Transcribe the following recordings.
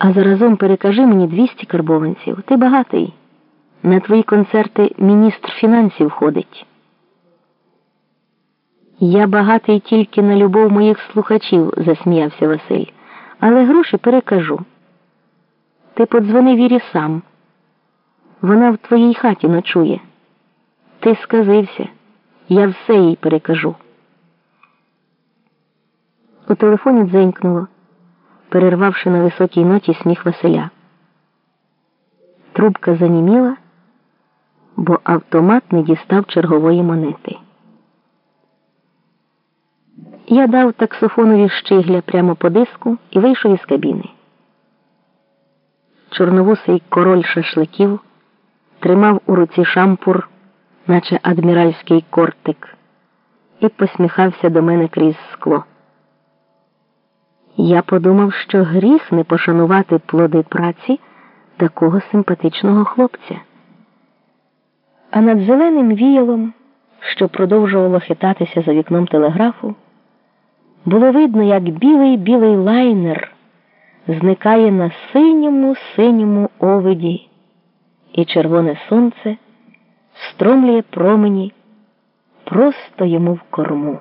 А заразом перекажи мені 200 карбованців. Ти багатий. На твої концерти міністр фінансів ходить. Я багатий тільки на любов моїх слухачів, засміявся Василь, але гроші перекажу. Ти подзвони Вірі сам. Вона в твоїй хаті ночує. Ти сказився, я все їй перекажу. У телефоні дзенькнуло, перервавши на високій ноті сміх Василя. Трубка заніміла, бо автомат не дістав чергової монети. Я дав таксофонові щигля прямо по диску і вийшов із кабіни. Чорновусий король шашликів тримав у руці шампур, наче адміральський кортик, і посміхався до мене крізь скло. Я подумав, що гріх не пошанувати плоди праці такого симпатичного хлопця. А над зеленим віялом, що продовжувало хитатися за вікном телеграфу, було видно, як білий білий лайнер зникає на синьому синьому овиді, і червоне сонце стромлює промені просто йому в корму.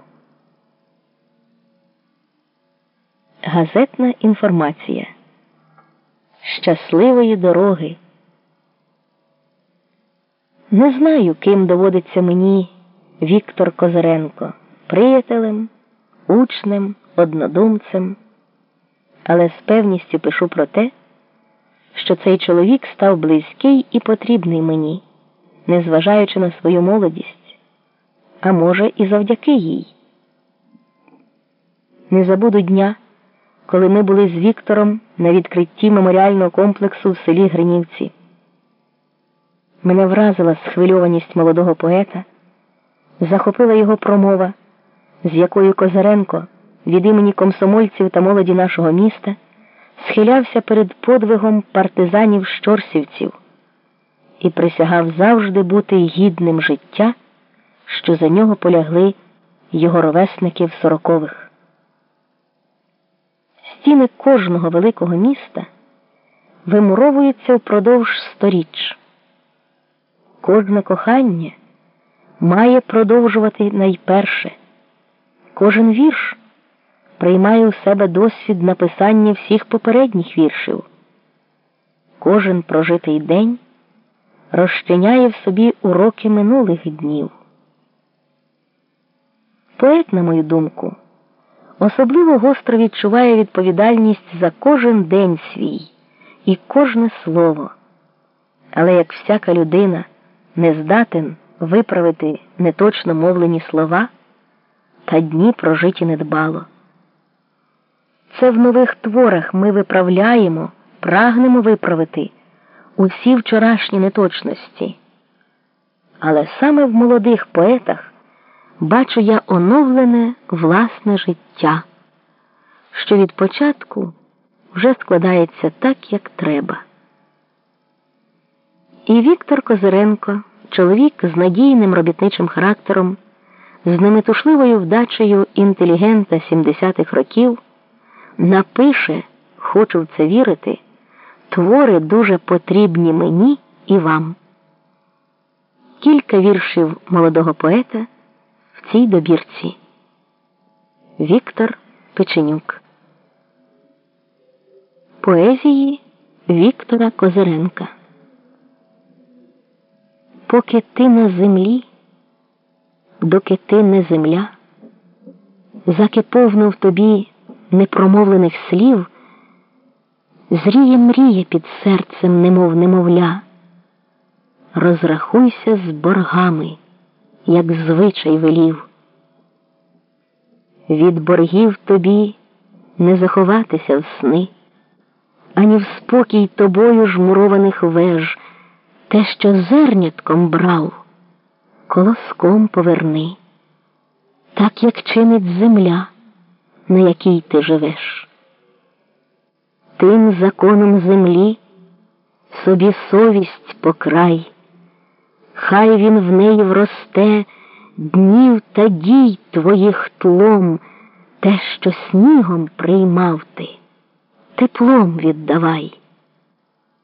Газетна інформація. Щасливої дороги. Не знаю, ким доводиться мені Віктор Козиренко, приятелем, учнем, однодумцем, але з певністю пишу про те, що цей чоловік став близький і потрібний мені, незважаючи на свою молодість, а може, і завдяки їй. Не забуду дня коли ми були з Віктором на відкритті меморіального комплексу в селі Гринівці. Мене вразила схвильованість молодого поета, захопила його промова, з якою Козаренко від імені комсомольців та молоді нашого міста схилявся перед подвигом партизанів щорсівців і присягав завжди бути гідним життя, що за нього полягли його ровесники в сорокових. Стіни кожного великого міста вимуровуються впродовж сторіч. Кожне кохання має продовжувати найперше. Кожен вірш приймає у себе досвід написання всіх попередніх віршів. Кожен прожитий день розчиняє в собі уроки минулих днів. Поет, на мою думку, особливо гостро відчуває відповідальність за кожен день свій і кожне слово. Але як всяка людина не здатен виправити неточно мовлені слова, та дні прожиті недбало. Це в нових творах ми виправляємо, прагнемо виправити усі вчорашні неточності. Але саме в молодих поетах бачу я оновлене власне життя, що від початку вже складається так, як треба. І Віктор Козиренко, чоловік з надійним робітничим характером, з неметушливою вдачею інтелігента 70-х років, напише, хочу в це вірити, твори дуже потрібні мені і вам. Кілька віршів молодого поета цій добірці. Віктор Печенюк. Поезії Віктора Козиренка. Поки ти на землі, доки ти не земля, заки повно в тобі непромовлених слів, зріє мріє під серцем, немов немовля. Розрахуйся з боргами як звичай велів. Від боргів тобі не заховатися в сни, ані в спокій тобою жмурованих веж, те, що зернятком брав, колоском поверни, так як чинить земля, на якій ти живеш. Тим законом землі собі совість покрай хай він в неї вросте днів та дій твоїх тлом, те, що снігом приймав ти. теплом віддавай.